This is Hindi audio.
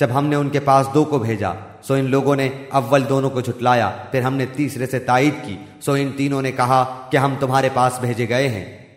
जब हमने उनके पास दो को भेजा, सो इन लोगों ने अव्वल दोनों को झुटलाया। फिर हमने तीसरे से तायद की, सो इन तीनों ने कहा कि हम तुम्हारे पास भेजे गए हैं।